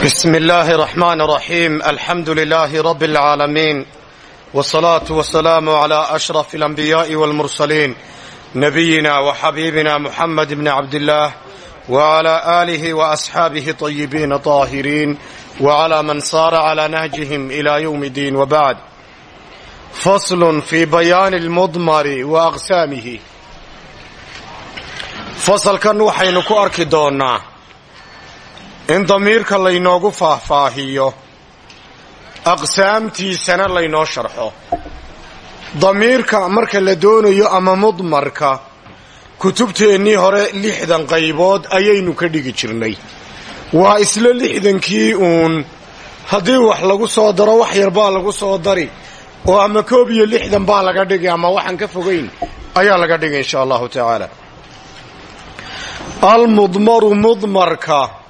بسم الله الرحمن الرحيم الحمد لله رب العالمين والصلاة والسلام على أشرف الأنبياء والمرسلين نبينا وحبيبنا محمد بن عبد الله وعلى آله وأصحابه طيبين طاهرين وعلى من صار على نهجهم إلى يوم الدين وبعد فصل في بيان المضمر وأقسامه fasalkan waxaynu ku arki doonnaa in damiirka laynoogu faahfaahiyo aqsaamtiisana laynoo sharxo. Damiirka marka la doonayo ama mudmarka kutubteennii hore lixdan qaybood ayaynu ka dhigi jirnay. Waa isla lixdankii uun. Haddii wax lagu soo daro wax yar baa lagu soo dari. Oo ama koob iyo lixdan baa laga dhigi ama waxaan ka fogayn ayaa laga dhigi insha allahu tacaala. Almudmaru mudmarka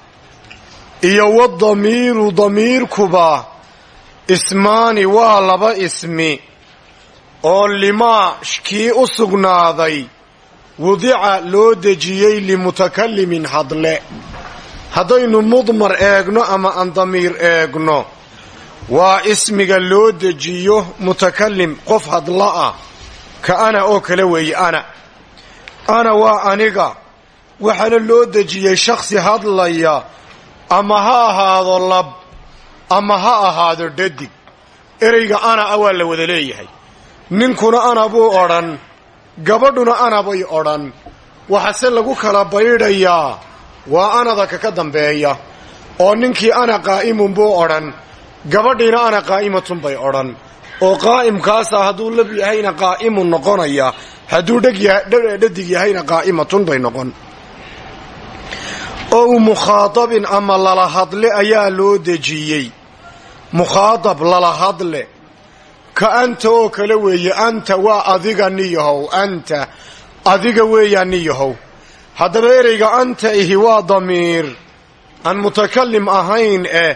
iyo wadamiiru damiirkuba ismaani waa laba ismi oo limaa kii u sugnaaday wudica loo dejiyey limutakalimin hadle. Haddaynu mudmar eegno ama aan damiir eegno waa ismiga loo dejiyo mutakalim qof hadla ah ka ana oo kale weeye ana. Ana waa aniga waxaana loo dejiyey shakhsi hadlaya ama ha ahaado lab ama ha ahaado dhadig. Ereyga ana a waa la wada leeyahay. Ninkuna ana buu odhan gabadhuna ana bay odhan. Waxase lagu kala baydhayaa waa anada kaka dambeeya. Oo ninkii ana qaa'imun buu odhan gabadhiina ana qaa'imatun bay odhan. Oo qaa'imkaasa hadduu lab yahayna qaa'imun noqonaya hadduu dhadig yahayna qaa'imatun bay noqon ow mukhaadabin ama lala hadle ayaa loo dejiyey. Mukhaadab lala hadle. Ka anta oo kale weeye anta waa adiga niyahow anta adiga weeyaa niyahow. Haddaba ereyga anta ihi waa damiir. Aan mutakalim ahayn eh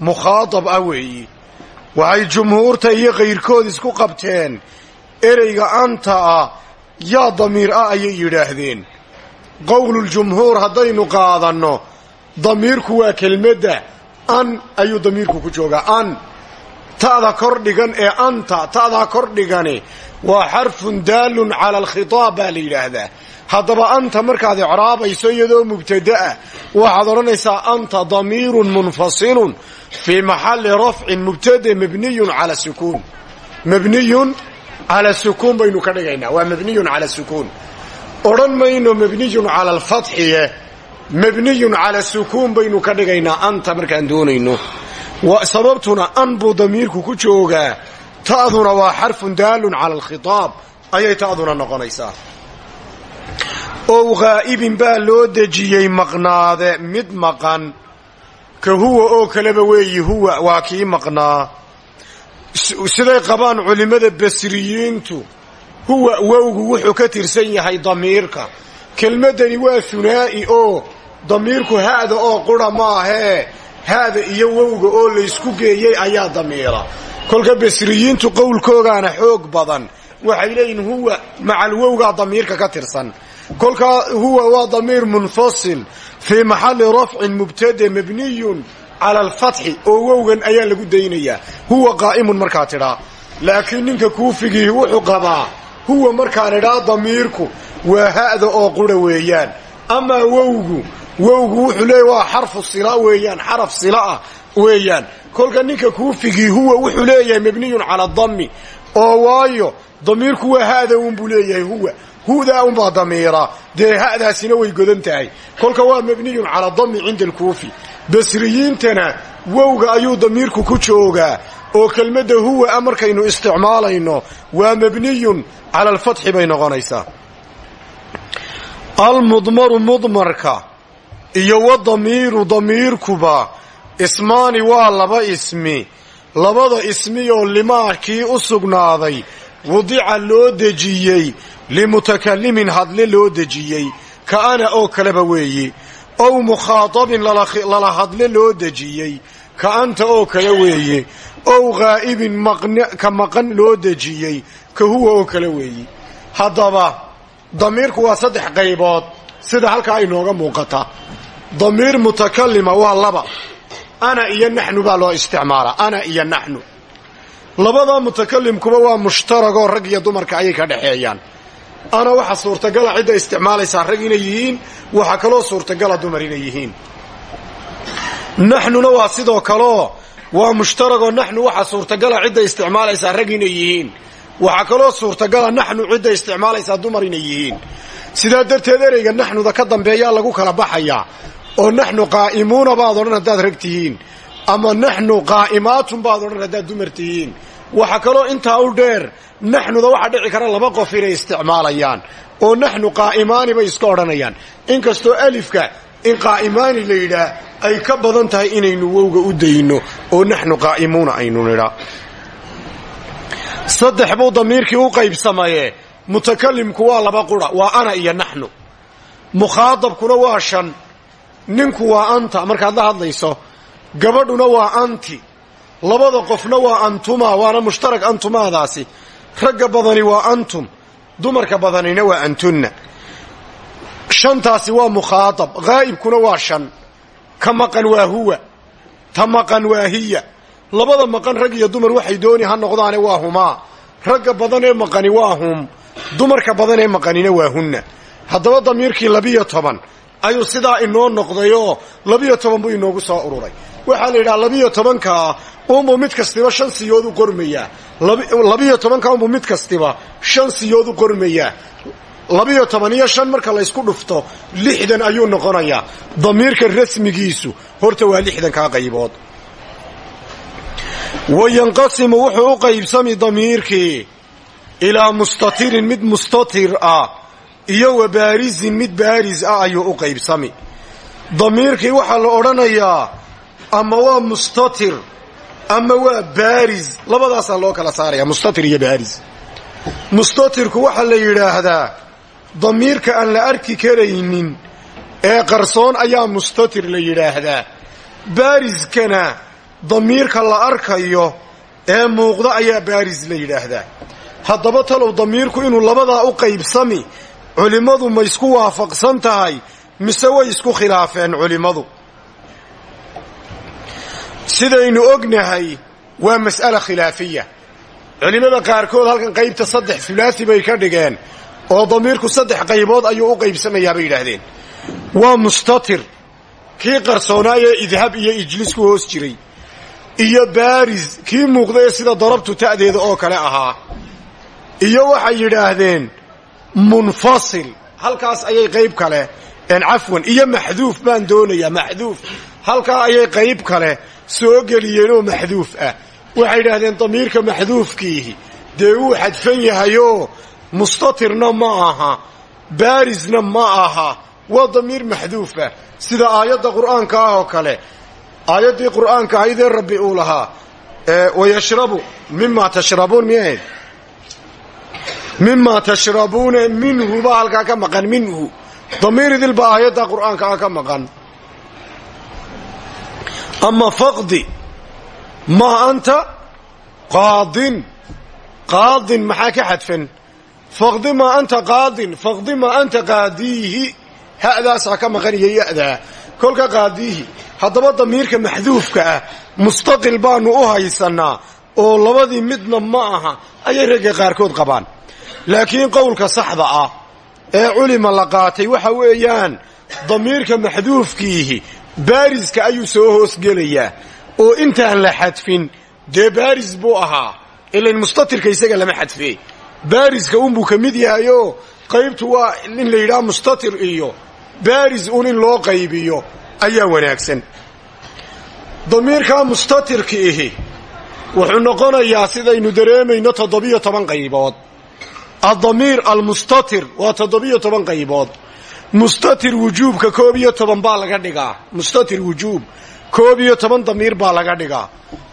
mukhaadab ah weeyi. Waxay jumhuurta iyo kayrkood isku qabteen. Ereyga anta ah yaa damiir ah ayay yidhaahdeen qowluljumhuur haddaynu qaadanno damiirku waa kelmadda. An ayuu damiirku ku joogaa. An ta'da kor dhigan ee anta ta'daa kor dhigani waa xarfun daalun cala alkhitaab baa la yidhaahdaa. Haddaba anta markaad icraabayso iyadoo mubtada'a waxaad odhanaysaa anta damiirun munfasilun fii maxalli rafcin mubtade mabniyun cala sukuun mabniyun cala sukuun baynu ka dhigaynaa. Waa mabniyun cala sukuun odhan mayno mabniyun cala alfatxiye mabniyun cala sukuun baynu ka dhigaynaa anta markaan doonayno. Sababtuna an buu damiirku ku joogaa ta'duna waa xarfun daalun cala alkhitaab. Ayay ta'duna noqonaysaa. Ow ghaa'ibin baa loo dejiyey maqnaade mid maqan. Ka huwa oo kaleba weeyi huwa waa kii maqnaa. Siday qabaan culimmada basriyiintu huwa wowgu wuxuu ka tirsan yahay damiirka. Kelmaddani waa hunaa'i oo damiirku haada oo qura maahee haada iyo wowga oo laysku geeyey ayaa damiira. Kolka basriyiintu qowlkoogaana xoog badan. Waxay leeyihiin huwa macal wowgaa damiirka ka tirsan. Kolkaa huwa waa damiir munfasil fii maxalli rafcin mubtade mabniyun cala alfatxi oo wowgan ayaa lagu daynayaa huwa qaa'imun markaa tidhaa. Laakiin ninka kuufigii wuxuu qabaa huwa markaan idhaa damiirku waa ha'da oo qura weeyaan. Amaa wowgu wowgu wuxuu leeya waa xarfu sila weeyaan xaraf sila ah weeyaan. Kolka ninka kuufigii huwa wuxuu leeyahay mabniyun cala dami oo waayo damiirku waa ha'da unbuu leeyahay huwa. Hudaa unbaa damiira. Dee ha'daasina way godan tahay. Kolka waa mabniyun cala dami cinda alkuufi basriyiintana wowga ayuu damiirku ku joogaa oo kelmadda huwa a markaynu isticmaalayno waa mabniyun cala alfatxi bay noqonaysaa. Almudmaru mudmarka iyo wadamiiru damiirkuba ismaani waa laba ismi. Labada ismiyoo limaa kii u sugnaaday wudica loo dejiyey limutakalimin hadle loo dejiyey ka ana oo kaleba weeye ow mukhaadabin lala hadle loo dejiyey ka anta oo kale weeye ow ghaa'ibin ka maqan loo dejiyey ka huwa oo kale weeye haddaba damiirku waa saddex qaybood sida halkaa inooga muuqata. Damiir mutakalima waa laba. Ana iyo naxnu baa loo isticmaalaa ana iyo naxnu. Labada mutakalimkuba waa mushtaragoo rag iyo dumarka ayay ka dhexeeyaan ana waxa suurtagala cidda isticmaalaysaa rag inay yihiin waxaa kaloo suurtagala dumar inay yihiin. Naxnuna waa sidoo kaleo waa mushtaragoo naxnu waxaa suurtagala cidda isticmaalaysaa rag inay yihiin. Waxaa kaloo suurtagala naxnu cidda isticmaalaysaa dumar inay yihiin. Sidaa darteed ereyga naxnuda ka dambeeyaa lagu kala baxayaa oo naxnu qaa'imuuna baad odhan haddaad rag tihiin ama naxnu qaa'imaatun baad odhan haddaad dumar tihiin waxaa kaloo intaa u dheer naxnuda waxaa dhici kara laba qof inay isticmaalayaan oo naxnu qaa'imaani bay iska odhanayaan. Inkastoo alifka in qaa'imaani la yidhaah ay ka badan tahay inaynu wowga u dayno oo naxnu qaa'imuuna aynu nidhaa saddex buu damiirkii u qaybsamaye. Mutakalimku waa laba qura waa ana iyo naxnu. Mukhaadabkuna waa shan. Ninku waa anta. Markaad la hadlayso gabadhuna waa anti. Labada qofna waa antuma waana mushtarag antumaadaasi. Ragga badani waa antum. Dumarka badanina waa antunna shantaasi waa mukhaadab ghaa'ibkuna waa shan. Ka maqan waa huwa ta maqan waa hiya. Labada maqan rag iyo dumar waxay dooni ha noqdaane waa humaa. Ragga badan ee maqani waa hum dumarka badan ee maqanina waa hunna. Haddaba damiirkii labiyo toban ayuu sidaa inoo noqdayoo labiyo toban buu inoogu soo ururay. Waxaa la yidhaha labiyo tobankaa unbuu mid kastiba shan siyood u qormayaa labiyo tobankaa unbuu mid kastiba shan siyood u qormayaa labiyo toban iyo shan marka laysku dhufto lixdan ayuu noqonayaa. Damiirka rasmigiisu horta waa lixdankaa qaybood. Wayanqasimu wuxuu u qaybsami damiirkii ilaa mustatirin mid mustatir ah iyo wa baarizin mid baaris ah ayuu u qaybsami. Damiirkii waxaa la odhanayaa ama waa mustatir ama waa baaris labadaasaa loo kala saaraya mustatir iyo baaris. Mustatirku waxaa la yidhaahdaa damiirka aan la arki karaynin ee qarsoon ayaa mustatir la yidhaahdaa. Baariskana damiirka la arkayo ee muuqda ayaa baaris la yidhaahdaa. Haddaba talow damiirku inuu labadaa u qaybsami culimmadu ma isku waafaqsan tahay mise way isku khilaafeen culimmadu? Sidaynu ognahay waa mas'ala khilaafiya. Culimmada qaarkood halkan qaybta saddex hulaasi bay ka dhigeen oo damiirku saddex qaybood ayuu u qaybsamayaa bay yidhaahdeen. Waa mustatir. Kii qarsoonaayee idhab iyo ijlis ku hoos jiray. Iyo baaris kii muuqda ee sida darabtu ta'deeda oo kale ahaa. Iyo waxay yidhaahdeen munfasil. Halkaas ayay qayb kale cafwan iyo maxduuf baan doonayaa maxduuf. Halkaa ayay qayb kale soo geliyeen oo maxduuf ah. Waxay yidhaahdeen damiirka maxduufkiihi dee wuu xadfan yahayoo mustatirna ma aha baarisna ma aha waa damiir maxduufah sida aayadda qur'aanka ah oo kale aayaddii qur'aanka ahaydee rabbi uu lahaa wayashrabu mima tashrabuun miyahayd mima tashrabuuna minhu baa halkaa ka maqan minhu. Damiir idil baa aayadda qur'aanka ah ka maqan. Ama faqdi maa anta qaadin qaadin maxaa ka xadfan faqdi maa anta qaadin faqdi maa anta qaadiihi ha'daasaa ka maqan iyo ya'daa kolka qaadiihi haddaba damiirka maxduufka ah mustaqil baanu u haysannaa oo labadii midna ma aha ayay ragga qaarkood qabaan. Laakiin qowlka saxda ah ee culima la qaatay waxa weeyaan damiirka maxduufkiihi baariska ayuu soo hoosgelayaa oo intaan la xadfin dee baaris buu ahaa ilain mustatirka isaga lama xadfee baariska unbuu ka mid yahayoo qaybtu waa in la yidhaha mustatir iyo baaris un in loo qaybiyo ayaa wanaagsan. Damiirkaa mustatirka ihi wuxuu noqonayaa sidaynu dareemayno toddobiyo toban qaybood. Addamiir almustatir waa toddobiyo toban qaybood. Mustatir wujuubka koob iyo toban baa laga dhigaa. Mustatir wujuub koob iyo toban damiir baa laga dhigaa.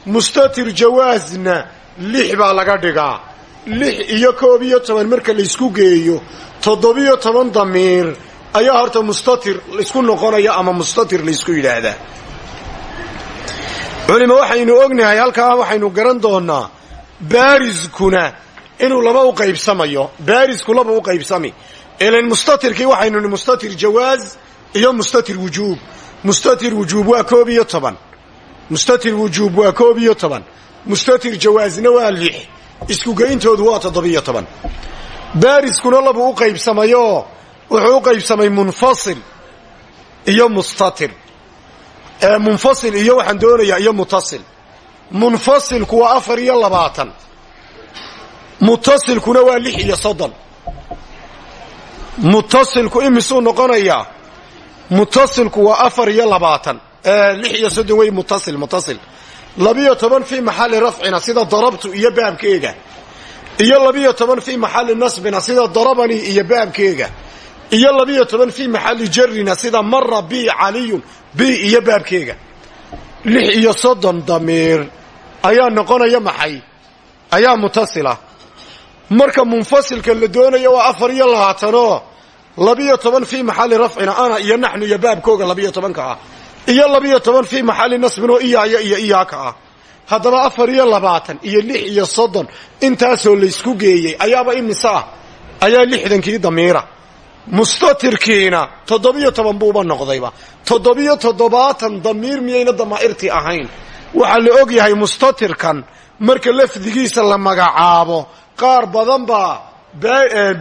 Mustatir jawaasna lix baa laga dhigaa lix iyo koob iyo toban marka laysku geeyo toddobiyo toban damiir ayaa horta mustatir laysku noqonaya ama mustatir laysku yidhaahdaa. Culima waxaynu ognahay halkaa waxaynu garan doonaa baariskuna inuu laba u qaybsamayo baarisku laba u qaybsami. Ilan mustatirkii waxaynu mustatir jawaaz iyo mustatir wujuub. Mustatir wujuub waa koob iyo toban. Mustatir wujuub waa koob iyo toban. Mustatir jawaasna waa lix iskugeyntoodu waa toddobiyo toban. Baariskuna labuu u qaybsamayoo wuxuu u qaybsamay munfasil iyo mustatir. Munfasil iyo waxaan doonayaa iyo mutasil. Munfasilku waa afar iyo labaatan. Mutasilkuna waa lix iyo soddon. Mutasilku imisuu noqonayaa mutasilku waa afar iyo labaatan. Lix iyo soddon wey mutasil mutasil labiyo toban fii maxalli rafcina sida darabtu iyo baabkeega. Iyo labiyo toban fii maxalli nasbina sida darabani iyo baabkeega. Iyo labiyo toban fii maxalli jarrina sida mara bi caliyun bi iyo baabkeega. Lix iyo soddon damiir. Ayaa noqonaya maxay? Ayaa mutasila. Marka munfasilka la doonayo waa afar iyo labaatanoo labiyo toban fii maxalli rafcina ana iyo naxnu iyo baabkooga labiyo tobanka ah iyo labiyo toban fii maxalli nasbinoo iyaaya iyo iyaaka ah. Haddaba afar iyo labaatan iyo lix iyo soddon intaasoo laysku geeyey ayaaba imise ah ayaa lixdankii damiira. Mustatirkiina toddobiyo toban noqdayba. Toddobiyo toddobaatan damiir miyayna damaa'irtii ahayn? Waxaa la og yahay mustatirkan marka lafdigiisa la magacaabo qaar badan baa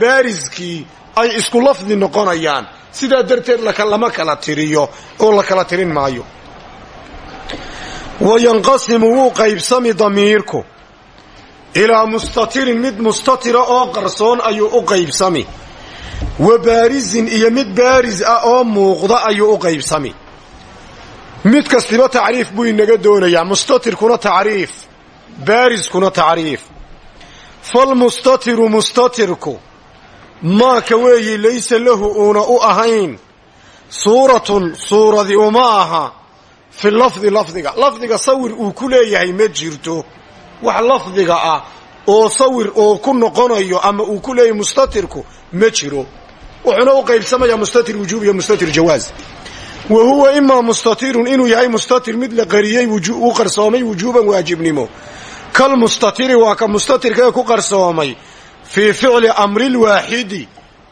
baariskii ay isku lafdi noqonayaan sidaa darteed lama kala tiriyo oo la kala tirin maayo. Wa yanqasimu wuu qaybsami damiirku. Ilaa mustatirin mid mustatira oo qarsoon ayuu u qaybsami. Wa baarisin iyo mid baaris ah oo muuqda ayuu u qaybsami. Mid kastiba tacriif buu inaga doonayaa mustatirkuna tacriif baariskuna tacriif. Falmustatiru mustatirku maaka weeyi laysa lahu uuna u ahayn. Suuratun suuradi uma aha. Fi lafdi lafdiga. Lafdiga sawir uu ku leeyahay ma jirto. Wax lafdiga ah oo sawir oo ku noqonayo ama uu ku leeyahay mustatirku ma jiro. Wuxuuna u qaybsamayaa mustatir wujuub iyo mustatir jawaaz. Wa huwa imaa mustatirun inuu yahay mustatir mid la qariyey u qarsoomay wujuuban waajibnimo. Kal mustatiri waa ka mustatirkaee ku qarsoomay fii ficli amrilwaaxidi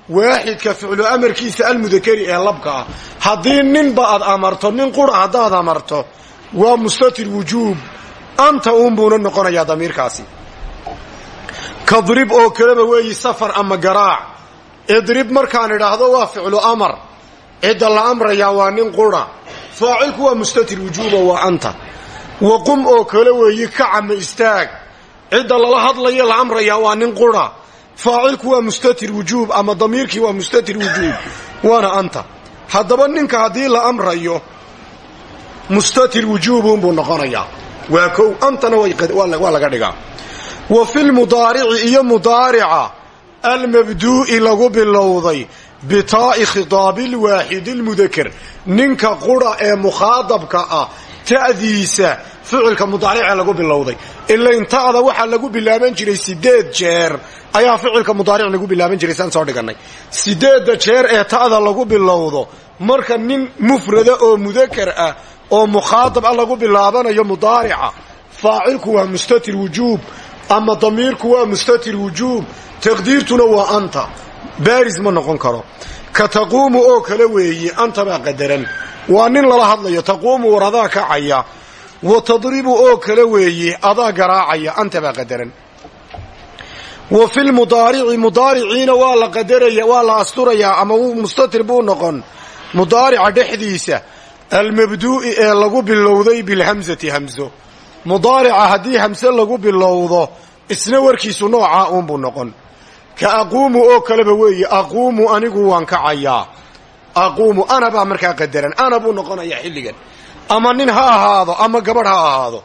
waaxidka ficlu amarkiisa almudakari ee labka ah. Haddii ninba aad amarto nin qura haddaad amarto waa mustatir wujuub. Anta uunbuuna noqonayaa damiirkaasi. Kadrib oo kaleba weeyi safar ama garaac. Idrib markaan idhaahdo waa ficlu amar. Cidda la amrayaa waa nin qura. Faacilku waa mustatir wujuuba waa anta. Wa qum oo kale weeyi kacama istaag. Cidda lala hadlaya la amrayaa waa nin qura faacilku waa mustatir wujuub ama damiirkii waa mustatir wujuub. Waana anta. Haddaba ninka haddii la amrayo mustatir wujuubunbuu noqonayaa. Waa kow antana waa laga dhigaa. Wa filmudaarici iyo mudaarica almabduu'i lagu bilowday bitaa'i khitaabi lwaaxidi lmudakar ninka qura ee mukhaadabka ah ta'diisa ficilka mudaarice lagu bilowday. Ilain ta'da waxaa lagu bilaaban jiray sideed jeer. Ayaa ficilka mudaaric lagu bilaaban jiray saan soo dhigannay. Sideedda jeer ee ta'da lagu bilowdo marka nin mufrada oo mudakar ah oo mukhaadab ah lagu bilaabanayo mudaarica faacilku waa mustatir wujuub ama damiirku waa mustatir wujuub taqdiirtuna waa anta. Baaris ma noqon karo. Ka taquumu oo kale weeye anta baa qadaran. Waa nin lala hadlayo taquumu war adaa kacaya wa tadribu oo kale weeye adaa garaacaya anta baa qadaran wa fi lmudaarici mudaariciina waa la qadaraya waa la asturayaa ama mustatir buu noqon mudaarica dhexdiisa almabduu'i ee lagu bilowday bilhamsati hamso mudaarica haddii hamse lagu bilowdo isna warkiisu noocaa uunbuu noqon ka aquumu oo kaleba weeye aquumu anigu waan kacayaa aquumu ana baa markaa qadaran ana buu noqonayaa xilligan ama nin ha ahaado ama gabadh ha ahaado.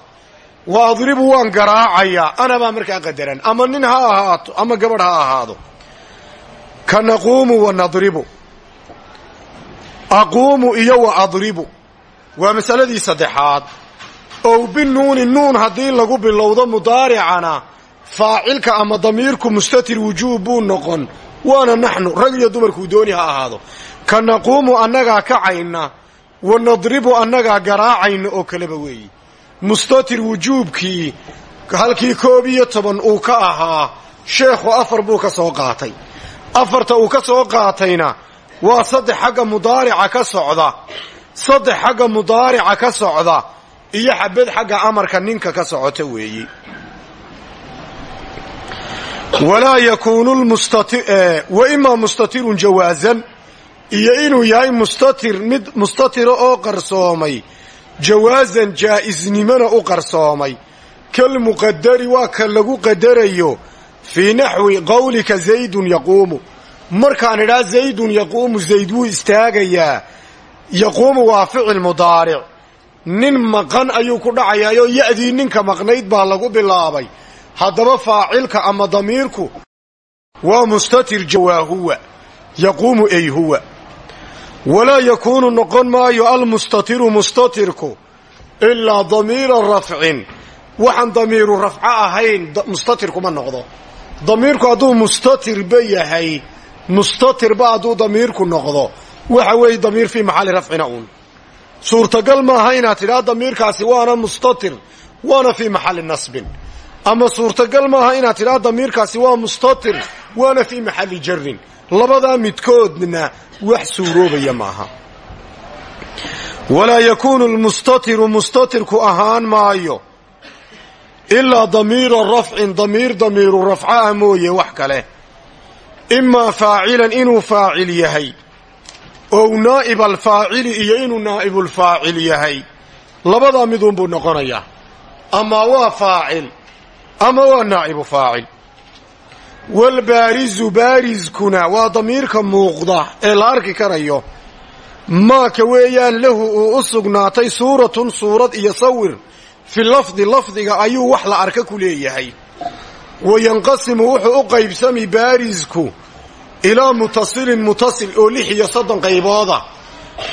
Wa adribu waan garaacayaa ana baa markaa qadaran. Ama nin ha ahaato ama gabadh ha ahaado. Ka naquumu wa aquumu iyo wa adribu. Waa masaladii saddexaad. Ow binuuni nuun haddii lagu bilowdo mudaaricana faacilka ama damiirku mustatir wujuub buu noqon. Waana naxnu rag iyo dumarkuu dooni ha ahaado. Ka naquumu annagaa kacayna wa nadribu annagaa garaacayna oo kaleba weeyi mustatir wujuubkii halkii koob iyo toban uu ka ahaa sheekhu afar buu ka soo qaatay. Afarta uu ka soo qaatayna waa saddex xagga mudaarica ka socda saddex xagga mudaarica ka socda iyo xabad xagga amarka ninka ka socota jawaazan iyo inuu yahay mustatir mid mustatira oo qarsoomay jawaazan jaa'isnimona u qarsoomay. Kalmuqadari waa ka lagu qadarayo fii naxwi qowlika zaydun yaquumu. Markaan idhaa zaydun yaquumu zayd wuu istaagayaa. Yaquumu waa ficil mudaaric. Nin maqan ayuu ku dhacayaayoo ya'dii ninka maqnayd baa lagu bilaabay. Haddaba faacilka ama damiirku waa mustatir jawaa huwa yaquumu ay huwa walaa yakuunu noqon maayo almustatiru mustatirku ilaa damiira rafcin. Waxaan damiiru rafco ahayn mustatirkuma noqdo. Damiirku hadduu mustatirba yahay mustatirba hadduu damiirku noqdo. Waxa weeye damiir fii maxalli rafcina uun. Suurtagal maaha inaad tidhaha damiirkaasi waana mustatir waana fii maxalli nasbin. Ama suurtagal maaha inaad tidhaha damiirkaasi waa mustatir waana fii maxalli jarin labadaa midkoodna wax suuroobaya maaha. Walaa yakuunu lmustatiru mustatirku ahaan maayo. Ilaa damiira rafcin damiir damiiru rafca ah mooye wax kale. Imaa faacilan inuu faacil yahay. Ou naa'ib alfaacili iyo inuu naa'ibulfaacil yahay. Labadaa miduunbuu noqonayaa. Ama waa faacil ama waa naa'ibu faacil walbaarizu baariskuna waa damiirka muuqda ee la arki karayo maaka weeyaan lahu uu u sugnaatay suuratun suurad iyo sawir fi lafdi lafdiga ayuu wax la arka ku leeyahay wayanqasimu wuxuu u qaybsami baarisku ilaa mutasilin mutasil oo lix iyo soddon qaybooda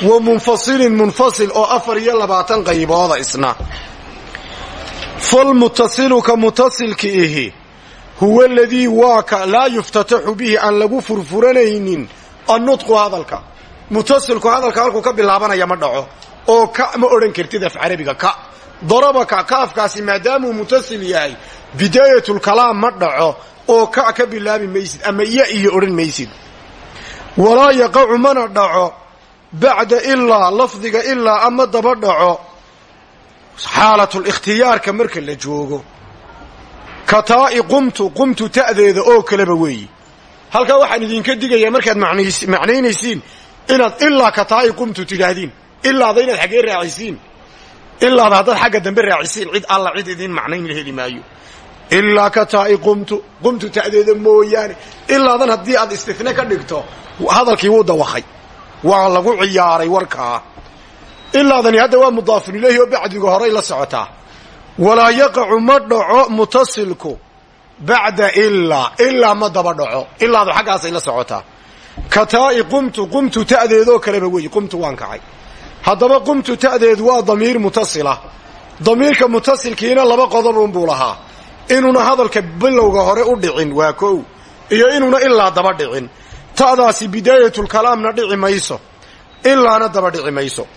wa munfasilin munfasil oo afar iyo labaatan qaybooda isna falmutasilu ka mutasilki ihi huwa aladii waa ka laa yuftataxu bihi aan lagu furfuranaynin. Annutqu hadalka. Mutasilku hadalka halkuu ka bilaabanaya ma dhaco. Oo ka ma odhan kartid af carabiga ka. Darabaka kaafkaasi maadaamuu mutasil yahay. Bidaayatulkalaam ma dhaco. Oo ka ka bilaabi maysid ama iya iyo odhan maysid. Walaa yaqacu mana dhaco. Bacda ilaa lafdiga ilaa ama daba dhaco. Xaalatlikhtiyaarka marka la joogo ka taa'i qumtu qumtu ta'deeda oo kaleba weeyi halkaa waxaan idinka digayaa markaad macnaynaysiin inaad ilaa ka taa'i qumtu tidhaahdiin. Ilaada inaad xaggee raacisiin ilaada haddaad xagga dambe raacisiin cid alla cid idiin macnayn heli maayo. Ilaa ka taa'i qumtu qumtu ta'deeda mooyaane. Ilaadan haddii aad istine ka dhigto hadalkii wuu dawakay waa lagu ciyaaray warkaa. Ilaadani hadda waa mudaafun ilayhi oo bacdiga horay la socotaa walaa yaqacu ma dhaco mutasilku bacda ilaa ilaa ma daba dhaco. Ilaadu xaggaasay la socotaa. Ka taa'i qumtu qumtu ta'deedoo kaleba weeye qumtu waan kacay. Haddaba qumtu ta'deedu waa damiir mutasila. Damiirka mutasilkiina laba qodobunbuu lahaa. Inuuna hadalka bilowga hore u dhicin waa kow. Iyo inuuna ilaa daba dhicin. Ta'daasi bidaayatulkalaamna dhici mayso. Ilaana daba dhici mayso.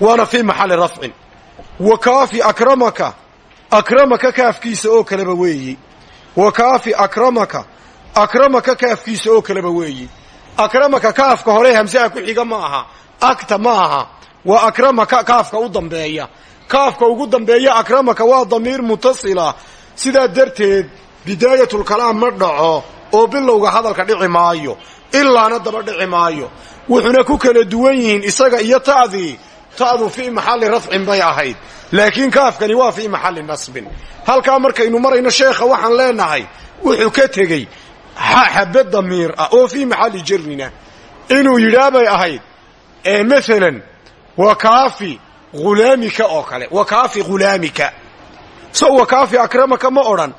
Waana fii maxalli rafcin wa kaafi akramaka. Akramaka kaafkiisa oo kaleba weeyi. Wa kaafi akramaka. Akramaka kaafkiisa oo kaleba weeyi. Akramaka kaafka hore hamsaha ku xiga ma aha. Agta ma aha. Waa akramaka kaafka u dambeeya. Kaafka ugu dambeeya akramaka waa damiir mutasila. Sidaa darteed bidaayatulkalaam ma dhaco oo bilowga hadalka dhici maayo. Ilaana daba dhici maayo. Wuxuuna ku kala duwan yihiin isaga iyo ta'dii ta'du fii maxalli rafcin bay ahayd. Laakiin kaafkani waa fii maxalli nasbin. Halkaa markaynu marayno sheekha waxaan leenahay wuxuu ka tegey xabe damiir ah oo fii maxalli jarrina inuu yidhaa bay ahayd ee maalan wa kaafi hulaamika oo kale wa kaafi hulaamika so wa kaafi akramaka ma odhan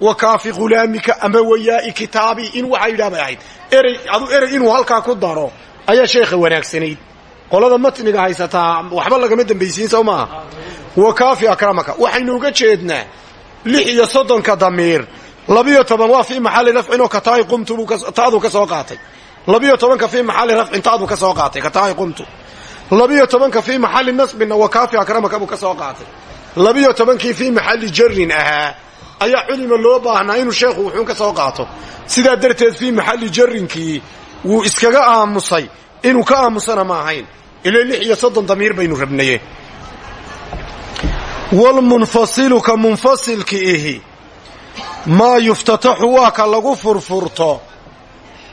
wa kaafi hulaamika ama wayaa'i kitaabi in waxaa yidhaha bay ahayd. Erey adu erey inuu halkaa ku daro ayaa sheekha wanaagsanayd qolada matniga haysataa waxba lagama dambaysiin soo maaha. Wa kaafi akramaka. Waxaynu uga jeednaa lix iyo soddonka damiir. Labiyo toban waa fii maxalli rafcin oo kataa'i qumtu buu ta'duu ka soo qaatay. Labiyo tobanka fii maxalli rafcin ta'duu ka soo qaatay kataa'i qumtu. Labiyo tobanka fii maxalli nasbinna wa kaafi akramaka buu ka soo qaatay. Labiyo tobankii fii maxalli jarrin ahaa ayaa culima loo baahnaa inuu sheekhu wuxuun ka soo qaato. Sidaa darteed fii maxalli jarrinkii wuu iskaga aamusay inuu ka aamusana ma ahayn. Ilaa lix iyo soddon damiir baynu rabnaye walmunfasilu ka munfasilki ihi. Maa yuftataxu waa ka lagu furfurto.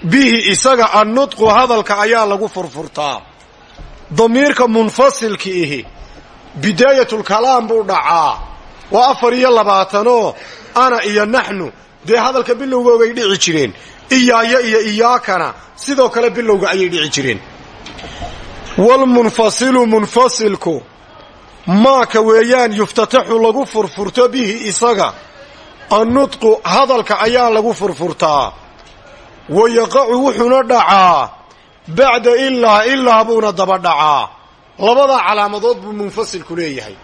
Bihi isaga annutqu hadalka ayaa lagu furfurtaa. Damiirka munfasilki ihi. Bidaayatulkalaam buu dhacaa. Waa afar iyo labaatanoo ana iyo naxnu. Dee hadalka bilowgoogay dhici jireen iyaaya iyo iyaakana sidoo kale bilowga ayay dhici jireen. Walmunfasilu munfasilku maaka weeyaan yuftataxu lagu furfurto bihi isaga annutqu hadalka ayaa lagu furfurtaa. Wa yaqacu wuxuuna dhacaa bacda ilaa ilaa buuna daba dhacaa. Labadaa calaamadood buu munfasilku leeyahay.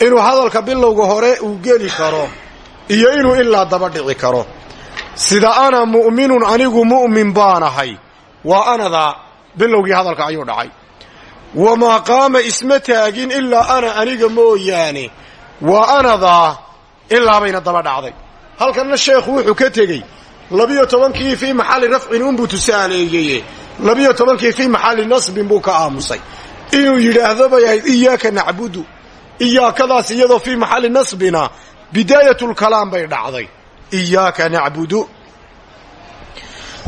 Inuu hadalka bilowga hore uu geli karo iyo inuu ilaa daba dhici karo sida ana mu'minun anigu mu'min baanahay waa anadaa bilowgii hadalka ayuu dhacay. Wamaa qaama isma taagin ilaa ana aniga mooyaane. Waa anadaa ilaabayna daba dhacday. Halkanna sheekhu wuxuu ka tegey labiyo tobankii fii maxalli rafcin unbuu tusaaleeyeye. Labiyo tobankii fii maxalli nasbin buu ka aamusay. Inuu yidhaahdo bay ahayd iyaaka nacbudu. Iyaakadaas iyadoo fii maxalli nasbina bidaayatulkalaam bay dhacday iyaaka nacbudu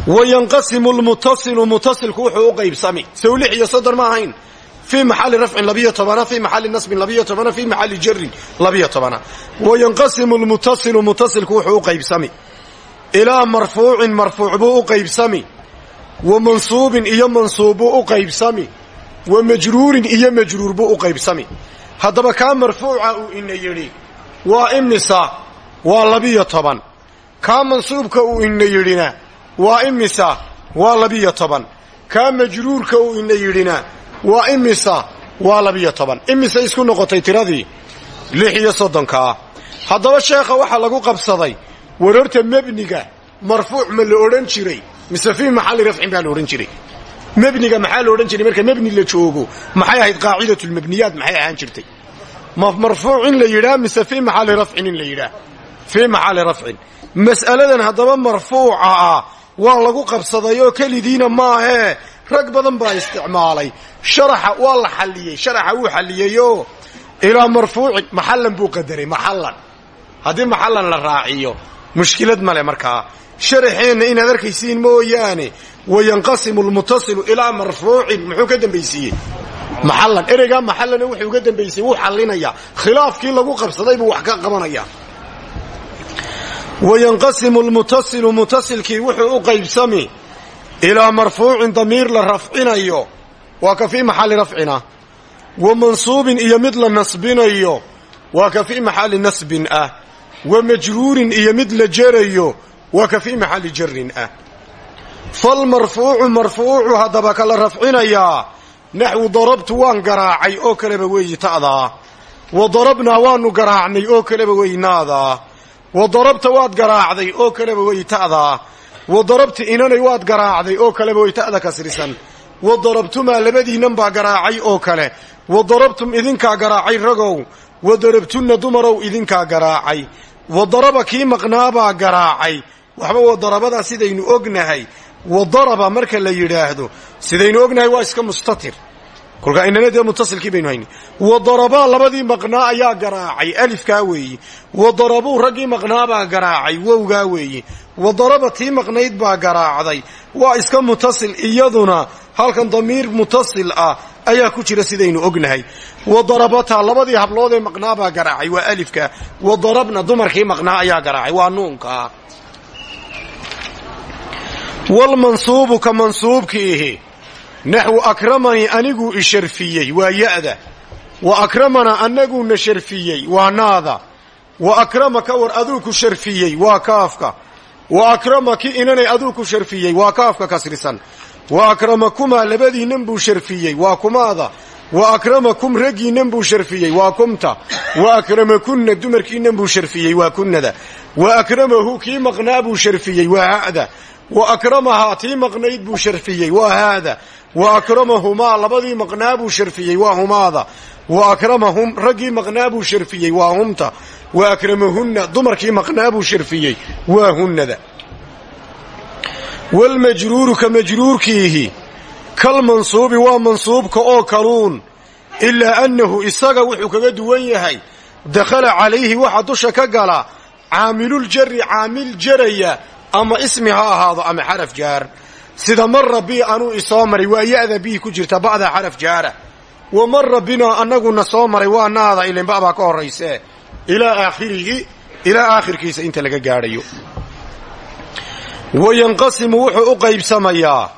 wa yanqasimu lmutasilu mutasilku wuxuu u qaybsami sow lix iyo soddon ma ahayn. Fii maxalli rafcin labiyo tobana fii maxalli nasbin labiyo tobana fii maxalli jarin labiyo tobana wa yanqasimu lmutasilu mutasilku wuxuu u qaybsami ilaa marfuucin marfuuc buu u qaybsami wa mansuubin iyo mansuub buu u qaybsami wa majruurin iyo majruur buu u qaybsami haddaba kaa marfuuca uu ina yidhi waa imisa waa labiyo toban kaa mansuubka uu ina yidhina waa imisa waa labiyo toban. Kaa majruurka uu ina yidhina waa imisa waa labiyo toban. Imise isku noqotay tiradii lix iyo soddonkaa haddaba sheekha waxaa lagu qabsaday warorta mebniga marfuuc ma la odhan jiray mise fii maxalli rafcin baa la odhan jiray. Mebniga maxaa la odhan jiray? Marka mebni la joogo maxay ahayd qaacidatulmebniyaat maxay ahaan jirtay? Ma marfuuc in la yidhaah mise fii maxalli rafcin in la yidhaah fii maxalli rafcin. Mas'aladan haddaba marfuuca ah waa lagu qabsadayoo kelidiina maahee rag badan baa isticmaalay. Sharaxa waa la xalliyey sharaxa wuu xalliyeyoo ilaa marfuucin maxallan buu qadaray maxallan. Haddii maxallan la raaciyo mushkilad male markaa. Sharaxeenna inaad arkaysiin mooyaane wayanqasimu lmutasilu ilaa marfuucin muxuu ka dambaysiiyey? Maxallan ereygaa maxallana wuxuu uga dambaysay wuu xallinayaa khilaafkii lagu qabsaday buu wax ka qabanaya wayanqasimu lmutasilu mutasilkii wuxuu u qaybsami ilaa marfuucin damiir la rafcinayo waa ka fii maxalli rafcina wa mansuubin iyo mid la nasbinayo waa ka fii maxalli nasbin ah wa majruurin iyo mid la jerayo waa ka fii maxalli jarin ah falmarfuucu marfuucu haddaba kala rafcinayaa naxwu darabtu waan garaacay oo kaleba weeyi wa darabnaa waannu garaacnay oo kaleba weeyi naadaa wa darabta waad garaacday oo kaleba weeyi ta'daa. Wa darabti inanay waad garaacday oo kaleba way ta'da kasrisan wa darabtumaa labadiinnan baa garaacay oo kale. Wa darabtum idinkaa garaacay ragow. Wa darabtunna dumarow idinkaa garaacay. Wa daraba kii maqnaabaa garaacay. Waxba wa darabadaa sidaynu ognahay. Wa daraba marka la yidhaahdo sidaynu ognahay waa iska mustatir kolkaa inana dee mutasilkii baynu hayni. Wa darabaa labadii maqnaa ayaa garaacay alifkaa weeyi. Wa darabuu raggii maqnaabaa garaacay wowgaa weeyi. Wa daraba tii maqnayd baa garaacday. Waa iska mutasil iyaduna halkan damiir mutasil ah ayaa ku jira sidaynu ognahay. Wa darabataa labadii habloodee maqnaabaa garaacay waa alifka wa darabna dumarkii maqnaa ayaa garaacay waa nuunkaa walmansuubu ka mansuubkiihi naxwu akramanii aniguu i sharfiyey waa ya'da. Wa akramanaa annaguuna sharfiyey waa naada. Wa akramaka war aduu ku sharfiyey waa kaafka. Wa akramaki inanay aduu ku sharfiyey waa kaafka kasrisan. Wa akramakumaa labadiinnan buu sharfiyey waa kumaada. Wa akramakum raggiinnan buu sharfiyey waa kumta. Wa akramakunna dumarkiinnan buu sharfiyey waa kunnada. Wa akramahu kii maqnaa buu sharfiyey waa ha'da. Wa akramahaa tii maqnayd buu sharfiyey waa haada wa akramahumaa labadii maqnaa buu sharfiyey waa humaada wa akramahum raggii maqnaa buu sharfiyey waa humta wa akramahunna dumarkii maqnaa buu sharfiyey waa hunnada walmajruuru ka majruurkiihi kalmansuubi waa mansuubka oo kaluun ilaa annahu isaga wuxuu kaga duwan yahay dakhala calayhi waxa dusha ka gala caamiluljari caamil jaraya ama ismi ha ahaado ama xaraf jaar sida marra bii anuu isoo maray waa ya'da bii ku jirta ba'daa xaraf jaara. Wa marra binaa annaguna soo maray waa naada ilinba baa ka horraysee ilaa aakhirihi ilaa aakhirkiisa inta laga gaadhayo. Wa yanqasimu wuxuu u qaybsamayaa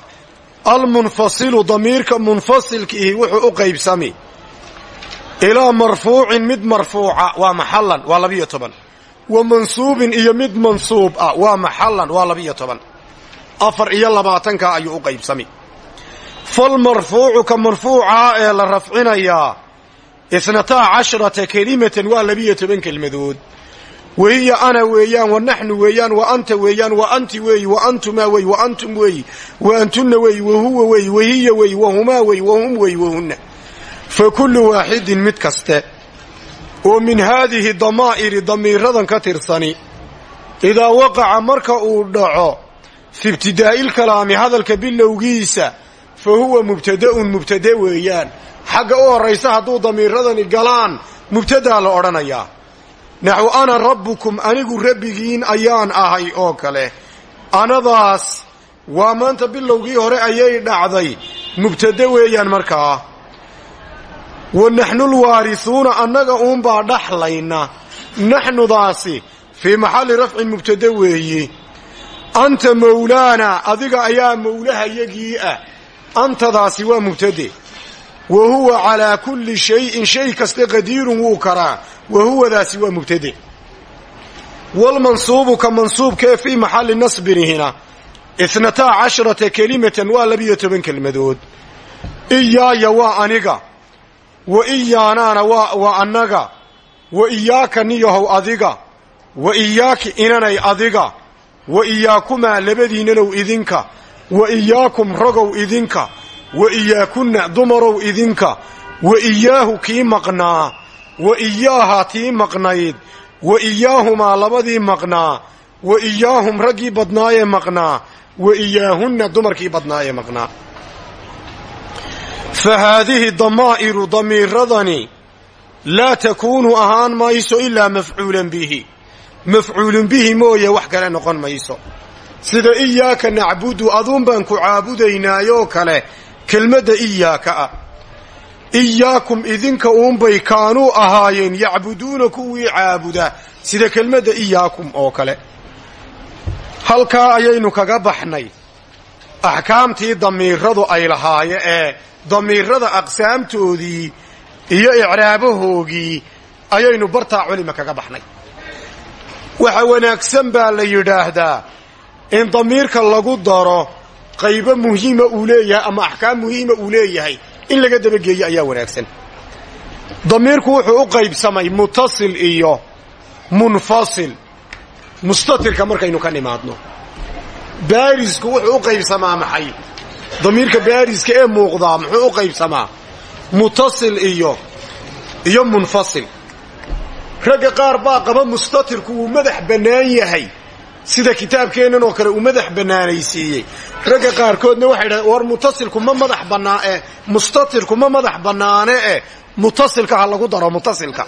almunfasilu damiirka munfasilkiihi wuxuu u qaybsami. Ilaa marfuucin mid marfuuca waa maxallan waa labiyo toban. Wa mansuubin iyo mid mansuub ah waa maxallan waa labiyo toban afar iyo labaatanka ayuu u qaybsami. Falmarfuucu ka marfuucaa ee la rafcinayaa isnataa casharata kelimatan waa labiyo toban kelmadood. Wahiya ana weeyaan wa naxnu weeyaan wa anta weeyaan wa anti weeyi wa antumaa weeyi wa antum weeyi wa antunna weeyi wa huwa weeyi wahiya weeyi wa humaa weeyi wa hum weeyi wa hunna. Fa kullu waaxidin mid kaste. Oo min haadihi damaa'iri damiiradan ka tirsani. Idaa waqaca marka uu dhaco fi ibtidaa'il kalaami hadalka bilowgiisa fa huwa mubtada'un mubtade weeyaan xagga u horraysa hadduu damiiradani galaan mubtadaa la odhanayaa naxu ana rabbukum anigu rabbigiin ayaan ahay oo kale anadaas waa maanta bilowgii hore ayay dhacday mubtade weeyaan markaa wa naxnulwaarisuuna annaga uunbaa dhaxlayna naxnudaasi fii maxalli rafcin mubtade weeyi anta mawlaana adiga ayaa mawlahayagii ah. Antadaasi waa mubtade wa huwa calaa kulli shayin shay kasta qadiirun wuu karaa. Wa huwadaasi waa mubtade walmansuubu ka mansuubkaee fii maxalli nasbinihina itnataa casharata kelimatan waa labiyo toban kelmadood. Iyaaya waa aniga wa iyaanaana waa annaga wa iyaaka niyahow adiga wa iyaaki inanay adiga wa iyaakumaa labadiinanow idinka. Wa iyaakum ragow idinka. Wa iyaakunna dumarow idinka. Wa iyaahu kii maqnaa. Wa iyaaha tii maqnayd. Wa iyaahumaa labadii maqnaa. Wa iyaahum raggii badnaayee maqnaa. Wa iyaahunna dumarkii badnaayee maqnaa. Fa haadihi damaa'iru damiiradani laa takuunu ahaan mayso ilaa mafcuulan bihi mafcuulun bihi mooye wax kale noqon mayso. Sida iyaaka nacbudu aduun baan ku caabudaynaayoo kale kelmadda iyaaka ah. Iyaakum idinka uunbay kaanuu ahaayeen yacbuduuna kuwii caabuda sida kelmadda iyaakum oo kale. Halkaa ayaynu kaga baxnay. Axkaamtii damiiradu ay lahaaye ee damiirada aqsaamtoodii iyo icraabahoogii ayaynu bartaa culima kaga baxnay waxa wanaagsan baa la yidhaahdaa. In damiirka lagu daro qaybo muhiima uu leeyahay ama axkaam muhiima uu leeyahay in laga dabageeyo ayaa wanaagsan. Damiirku wuxuu u qaybsamay mutasil iyo munfasil. Mustatirka markaynu ka nimaadno. Baarisku wuxuu u qaybsamaa maxay? Damiirka baariska ee muuqdaa muxuu u qaybsamaa? Mutasil iyo iyo munfasil ragga qaar baa qaba mustatirku wuu madax bannaan yahay. Sida kitaabkeennan oo kale uu madax bannaanaysiiyey. Ragga qaarkoodna waxay dhahdeen war mutasilku ma madax bannaa ee mustatirku ma madax bannaane eh mutasilka ha lagu daro mutasilka.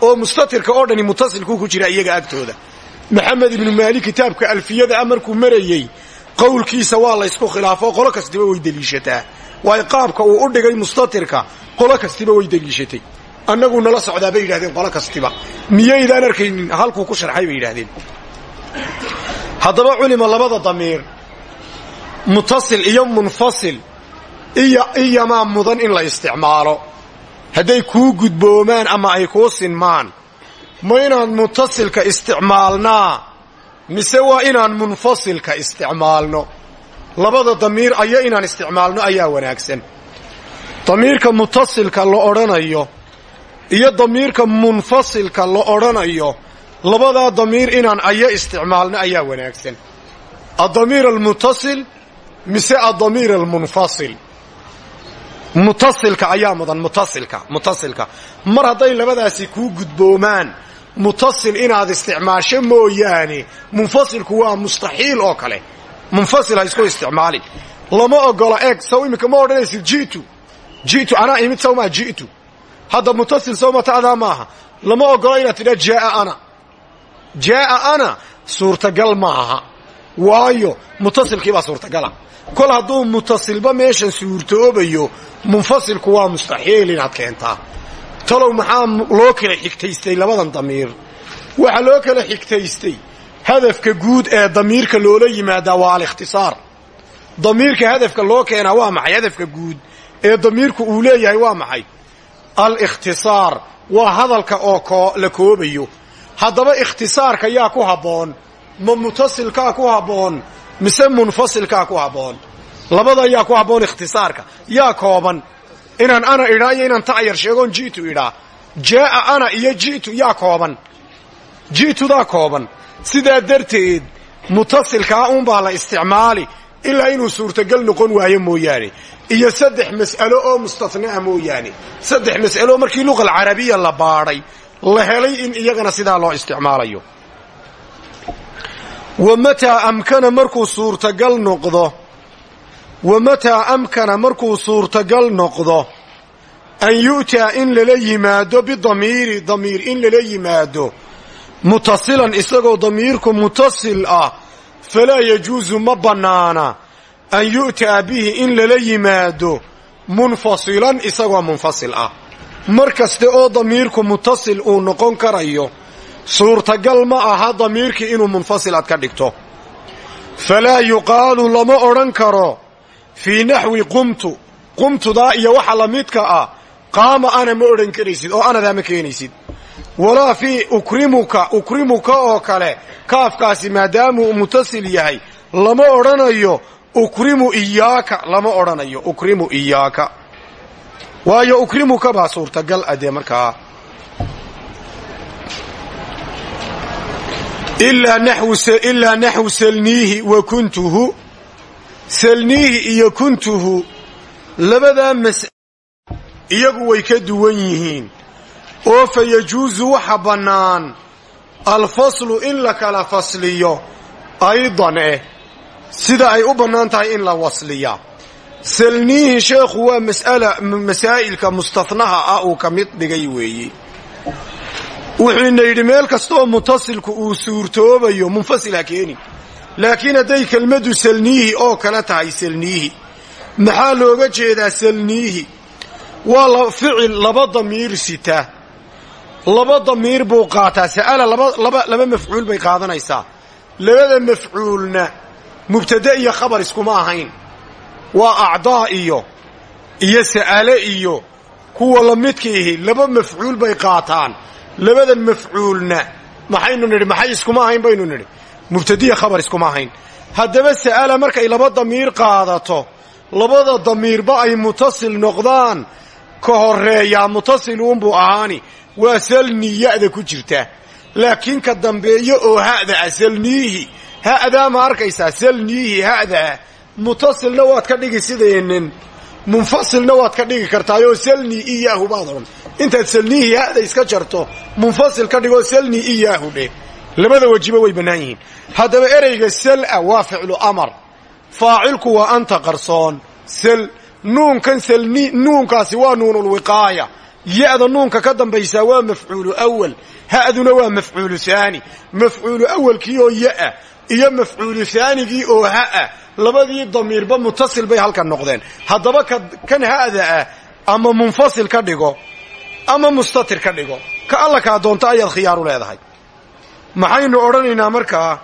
Oo mustatirka oo dhani mutasilkuu ku jira iyaga agtooda. Maxamed ibnu maalik kitaabka alfiyada a markuu marayey qowlkiisa waa laysku khilaafo qolo kastiba way deliishataa. Waayo qaabka uu u mustatirka qolo kastiba way deliishatay annagu nala socdaa bay yidhahdeen qolo kastiba. miyaydaan arkaynin halkuu ku sharxay bay yidhahdeen haddaba culima labada damiir mutasil iyo munfasil iyo iyamaa mudan in la isticmaalo. Hadday kuu gudboomaan ama ay kuu sinmaan ma inaan mutasilka isticmaalnaa mise waa inaan munfasilka isticmaalno? Labada damiir ayo inaan isticmaalno ayaa wanaagsan. Damiirka mutasilka la odhanayo iyo damiirka munfasilka la odhanayo labadaa damiir inaan ayo isticmaalno ayaa wanaagsan. Addamiir almutasil mise addamiir almunfasil mutasilka ayaa mudan mutasilka mutasilka. Mar hadday labadaasi kuu gudboomaan mutasil inaad isticmaasho mooyaane munfasilku waa mustaxiil oo kale. Munfasil ha isku isticmaalin. Lama ogola eeg saw iminka ma odhanaysid jitu jitu anaa imid sawmaa ji'tu hadda mutasil sawma ta'daa maaha. Lama ogolo inaad tidhaa jaaa ana. Jaaa ana suurtagal ma aha waayo mutasilkiibaa suurtagala. Kol hadduu mutasilba meeshan suurtoobayo munfasilku waa mustaxiil inaad keentaa. Talow maxaa loo kala xigtaystay labadan damiir? Waxaa loo kala xigtaystay hadafka guud ee damiirka loola yimaadaa waa alikhtisaar. Damiirka hadafka loo keenaa waa maxay? Hadafka guud ee damiirku uu leeyahay waa maxay alikhtisaar waa hadalka oo la koobayo. Haddaba ikhtisaarka yaa ku habboon ma mutasilkaa ku habboon mise munfasilkaa ku habboon? Labada yaa ku habboon ikhtisaarka. Yaa kooban inaan ana idhaa iyo inaan tacyar sheegoon ji'tu idhaa. Jaaa ana iyo ji'tu yaa kooban. Ji'tudaa kooban. Sidaa darteed mutasilkaa uunbaa la isticmaali ilaa inuu suurtagal noqon waayo mooyaane. Iyo saddex mas'alo oo mustathnaa mooyaane. Saddex mas'alo markii luqa alcarabiya la baadhay la helay in iyagana sidaa loo isticmaalayo. Wa mataa amkana markuu suurtagal noqdo? Wa mataa amkana markuu suurtagal noqdo? An yu'taa in lala yimaado bidamiiri damiir in lala yimaado. Mutasilan isagoo damiirku mutasil ah falaa yajuusu ma bannaana an yu'taa bihi in lala yimaado munfasilan isagoo munfasil ah mar kaste oo damiirku mutasil uu noqon karayo suurtagal ma aha damiirkii inuu munfasil aad ka dhigto falaa yuqaalu lama odhan karo fii naxwi qumtu qumtudaa iyo waxa la midka ah qaama ana ma odhan karaysid oo anadaa ma keenaysid walaa fii ukrimuka ukrimuka oo kale. Kaafkaasi maadaamuu mutasil yahay. Lama odhanayo ukrimu iyaaka. Lama odhanayo ukrimu iyaaka. Waayo ukrimuka baa suurtagal ah dee markaa. Ilaa naxwu salniihi wa kuntuhu. Salniihi iyo kuntuhu labadaa mas iyagu way ka duwan yihiin oo fa waxa bannaan alfaslu in la kala fasliyo aydan eh. Sida ay u bannaan tahay in la wasliya. Salniihi sheekhu waa masaa'ilka mustahnaha ah uu ka mid dhigay weeye wuxuuna yidhi meel kastooo mutasilku uu suurtoobayo munfasil ha keeni. Laakiin hadday kelmaddu salniihi oo kale tahay salniihi maxaa looga jeedaa salniihi waa ficil laba damiir sita laba damiir buu qaataa sa'ala laba mafcuul bay qaadanaysaa. Labada mafcuulna mubtade iyo khabar iskuma ahayn. Waa acdaa iyo iyo sa'ale iyo kuwa la midkiihi laba mafcuul bay qaataan. Labadan mafcuulna maxaynu nidhi? Maxay iskuma ahayn baynu nidhi? Mubtadiya khabar iskuma ahayn. Haddaba sa'ala markay laba damiir qaadato labada damiirba ay mutasil noqdaan ka horreeyaa mutasiluunbuu ahaani waa salni ya'da ku jirta. Laakiin ka dambeeyo oo ha'da ah salniihi ha'daa ma arkaysaa? Salniihi ha'daa mutasilna waad ka dhigi sideenin munfasilna waad ka dhigi kartaayoo salni iyaahu baad odhan intaad salniihi ha'da iska jarto munfasil ka dhigoo salni iyaahu dheh labada wejiba way bannaan yihiin. Haddaba ereyga sal'a waa ficlu amar. Faacilku waa anta qarsoon. Sal nuunkan salni nuunkaasi waa nuunulwiqaaya ya'da nuunka ka dambaysaa waa mafcuulu awal ha'duna waa mafcuulu haani mafcuulu awalkii oo ya'a iyo mafcuulu haanigii oo ha'a labadii damiirba mutasil bay halkan noqdeen. Haddaba kan ha'da ah ama munfasil ka dhigo ama mustatir ka dhigo ka alla kaa doonto ayaad khiyaaru leedahay. Maxaynu odhanaynaa markaa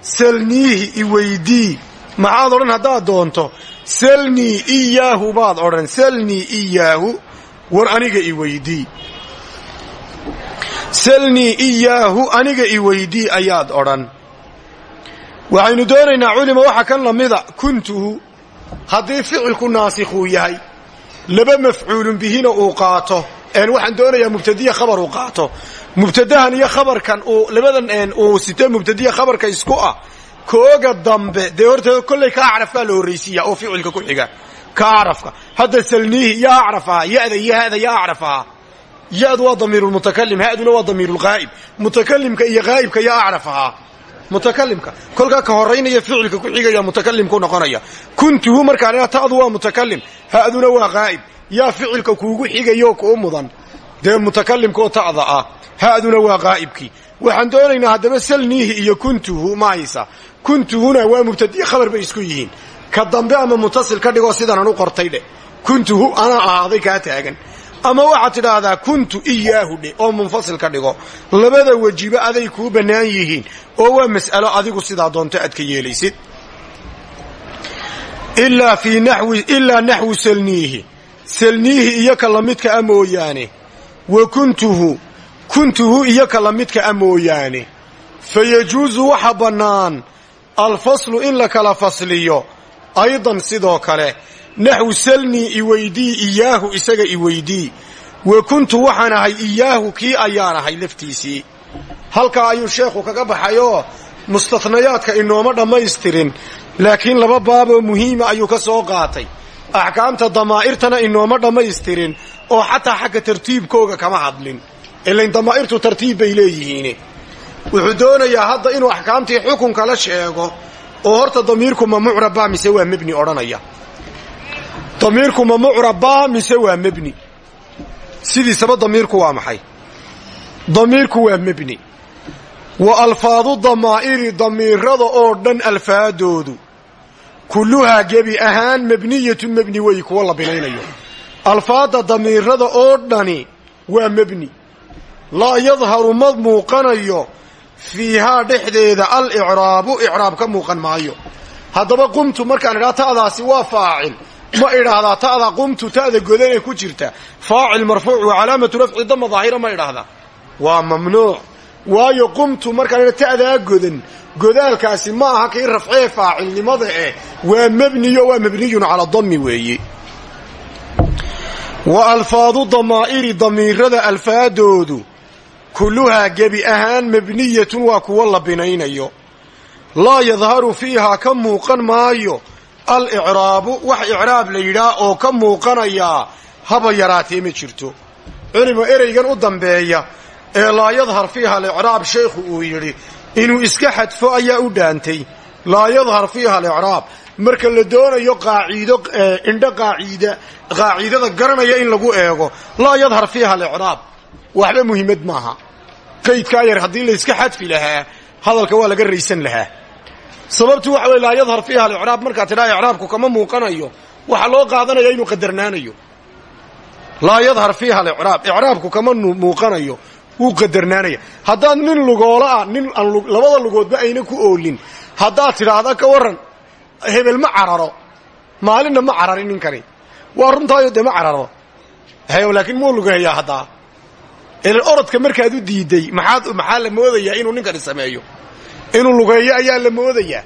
salniihi iweydii maxaad odhan haddaad doonto salnii iyaahu baad odhan salnii iyaahu war aniga iweydii salnii iyaahu aniga iweydii ayaad odhan. Waxaynu doonaynaa culima waxa kan lamida kuntuhu haddii ficilku naasikhuu yahay laba mafcuulun bihina uu qaato. Waxaan doonayaa mubtadiya khabar uu qaato. Mubtadahan iyo khabarkan uu labadan uu sito mubtadiya khabarka isku ah kooga dambe dee horta kolley ka acrafkaa la horraysiiya oo ficilka ku xiga ka acrafka hadda salniihi yaa acraf ahaa ya'da iyo ha'da yaa acraf ahaa ya'du waa damiirulmutakalim ha'duna waa damiirulghaa'ib mutakalimka iyo ghaa'ibka yaa acraf ahaa mutakalimka kolkaa ka horaynaya ficilka ku xigaya mutakalimku noqonaya. Kuntuhu markaan ta'du waa mutakalim ha'duna waa ghaa'ib. Yaa ficilka kuugu xigayo kuu mudan. Dee mutakalimkaoo ta'da ah ha'duna waa qaa'ibkii waxaan doonaynaa haddaba salniihi iyo kuntuhu ma haysa. Kuntuhuna waa yihiin ka dambe ama mutasil ka dhigoo sidanan u qortay dhe. Kuntuhu anaa ahaaday kaa taagan. Ama waxaad tidhaahdaa kuntu iyaahu dhe oo munfasil ka dhigo labada wejiba aday kuu bannaan yihiin oo waa mas'alo adigu sidaa doonto aad ka yeelaysid. Ilaa naxwu salniihi salniihi iyo ka lamidka a mooyaane. Wa kuntuhu kuntuhu iyo ka lamidka a mooyaane. Fa yajuusu waxa bannaan alfaslu in la kala fasliyo aydan sidoo kale naxwu salnii iweydii iyaahu isaga iweydii wa kuntu waxaan ahay iyaahu kii ayaan ahay laftiisii. Halkaa ayuu sheekhu kaga baxayoo mustahnayaadka inooma dhammaystirin laakiin laba baaboo muhiima ayuu ka soo qaatay. Axkaamta damaa'irtana inooma dhammaystirin oo xataa xagga tartiibkooga kama hadlin. Ilayn damaa'irtu tartiib bay leeyihiin wuxuu doonayaa hadda inuu axkaamtii xukunka la sheego oo horta damiirku ma mucrabbaa mise waa mebni odhanaya? Damiirku ma mucrabbaa mise waa mebni sidiisaba damiirku waa maxay? Damiirku waa mebni wa alfaadu damaa'iri damiirada oo dhan alfaadoodu kulluhaa gebi ahaan mebniyatun mebni wey kuwa la binaynayo. Alfaadda damiirada oo dhani waa mebni laa yadharu ma muuqanayo fiihaa dhexdeeda alicraabu icraab ka muuqan maayo. Haddaba qumtu markaan idhaha ta'daasi waa faacil. Ma idhaahdaa ta'da qumtu ta'da godanee ku jirta. Faacil marfuuc wa calaamatu rafci dama daahira ma idhaahdaa. Waa mamnuuc. Waayo qumtu markaan idha ta'daa godan. Godaalkaasi ma aha kii rafcee faacilnimada eh. Waa mebniyo waa mabniyun calaa dammi weeye wa alfaadu damaa'iri damiirada alfaadoodu kulluhaa gebi ahaan mabniyatun waa kuwo la binaynayo. Laa yadharu fiihaa ka muuqan maayo. Alicraabu wax icraab la yidhaah oo ka muuqanayaa haba yaraatee ma jirto. Culimo ereygan u dambeeya ee laa yadhar fiiha alicraab sheekhu uu yidhi inuu iska xadfo ayaa u dhaantay. Laa yadhar fiiha alicraab marka la doonayo qaaciido indho qaaciida qaaciidada garanaya in lagu eego. Laa yadhar fiiha alicraab waxba muhiimad maaha qaydkaa yar haddii layska xadfi lahaa hadalka waa laga raysan lahaa. Sababtu waxa weye laa yadhar fiiha alicraab markaad tidhaha icraabku kama muuqanayo waxaa loo qaadanaya inuu qadarnaanayo. Laa yadhar fiiha alicraab icraabku kama muuqanayo wuu qadarnaanaya. Haddaad nin lugoola ah nin labada lugoodba ayna ku oolin. Haddaad tidhaahda ka warran hebel ma cararo maalinna ma cararin ninkani. Waa runtaayo dee ma cararo. Laakiin muu lugeeyaa haddaa ilan orodka markaad u diiday maxaad maxaa la moodayaa inuu ninkani sameeyo? Inuu lugeeyo ayaa la moodayaa.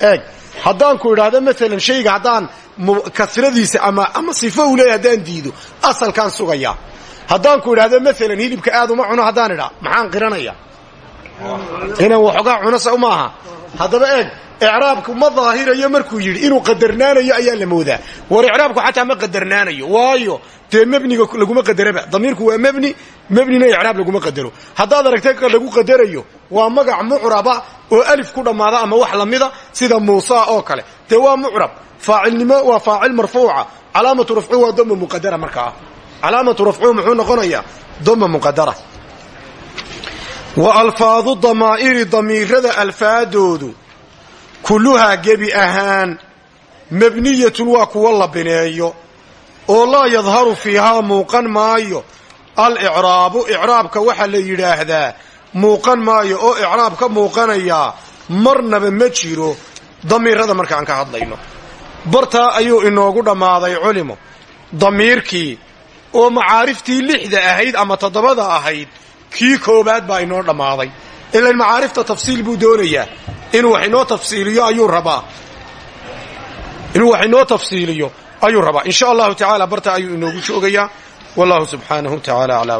Eeg haddaan ku idhaahdo maalan shayga haddaan kasradiisa ama ama sifo uu leeyahy haddaan diido asalkaan sugayaa haddaan ku idhaahdo maalan hilibka aad uma cuno haddaan idhaa maxaan qiranaya? Inaan waxoogaa cunasa maaha. Haddaba eeg icraabku ma daahirayo markuu yidhi inuu qadarnaanayo ayaa la moodaa. War icraabku xataa ma qadarnaanayo. Waayo dee mebniga laguma qadaraba damiirku waa mebni mebnina icraab laguma qadaro. Haddaad aragtay lagu qadarayo waa magac mucraba oo alif ku dhammaada ama wax lamida sida muusa oo kale. Dee waa mucrab. Faacilnimo waa faacil marfuuca. Calaamatu rafcu waa dama muqadara markaa calaamatu rafcu muxuu noqonayaa dama muqadara wa alfaadu damaa'iri damiirada alfaadoodu kulluhaa gebi ahaan mebniyatun waa kuwa la bineeyo oo laa yadharu fiihaa muuqan maayo. Alicraabu icraabka waxaa la yidhaahdaa muuqan maayo oo icraab ka muuqanayaa marnaba ma jiro. Damiirada markaan ka hadlayno. Bartaa ayuu inoogu dhammaaday culimo. Damiirkii oo macaariftii lixda ahayd ama toddobada ahayd kii koobaad baa inoo dhammaaday. Ilan macaarifta tafsiil buu doonayaa inuu wax inoo tafsiiliyo ayuu rabaa. Inuu wax inoo tafsiiliyo ayuu rabaa. In sha allahu tacaala barta ayuu inoogu joogayaa. Wallahu subxaanahu tacaala aclaa